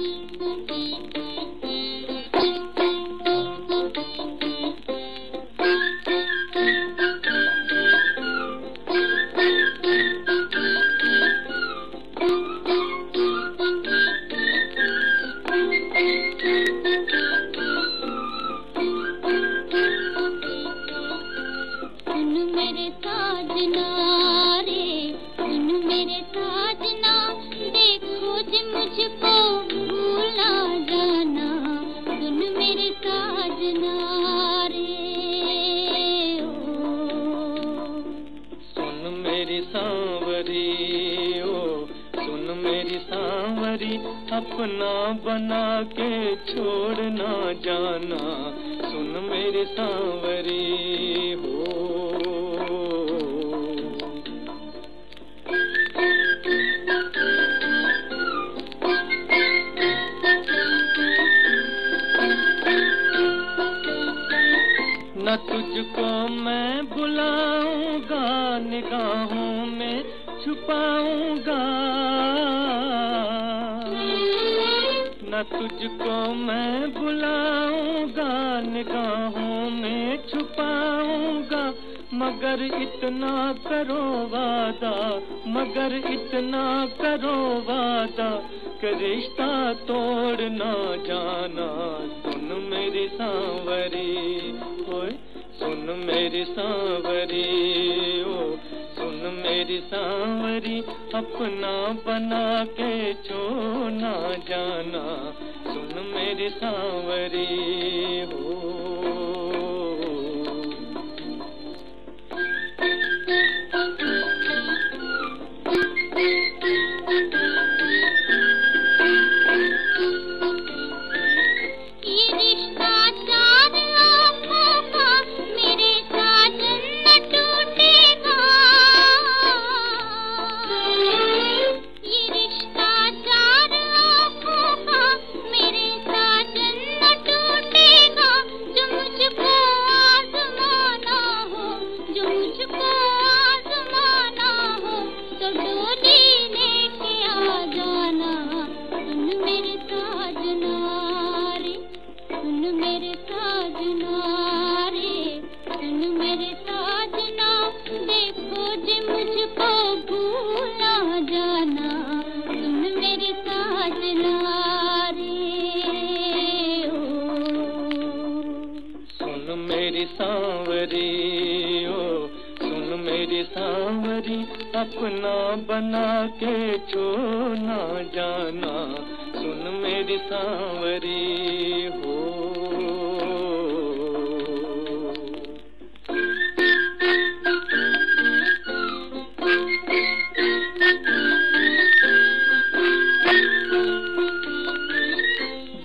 Thank you. किनारे सुन मेरी सांवरी, ओ। सुन मेरी सांवरी, अपना बना के छोड़ना जाना। सुन मेरी सांवरी हो न तुझको मैं बुलाऊँगा निगाहों में छुपाऊँगा। न तुझको मैं बुलाऊँगा निगाहों में छुपाऊँगा। मगर इतना करो वादा, मगर इतना करो वादा, कि रिश्ता तोड़ ना जाना। सुन मेरी सांवरी, ओए, सुन मेरी सांवरी, ओ, सुन मेरी सांवरी, अपना बना के छो ना जाना, सुन मेरी सांवरी हो सांवरी, ओ, सुन मेरी सांवरी, अपना बना के छोड़ना जाना। सुन मेरी सांवरी, हो।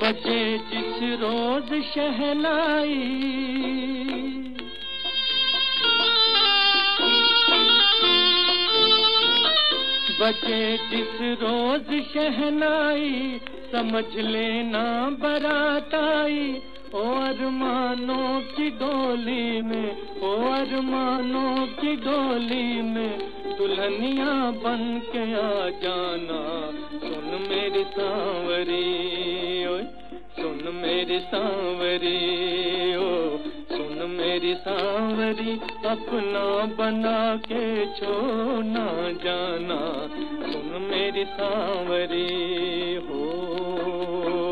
बजे जिस रोज शहनाई बजे जिस रोज शहनाई, समझ लेना बराताई। ओ अरमानों की डोली में, ओ अरमानों की डोली में, दुल्हनिया बन के आ जाना। सुन मेरी सांवरी अपना बना के छो छोड़ना जाना तुम मेरी सांवरी हो।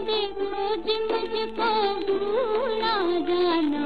देखो जी मुझको भूला जाना।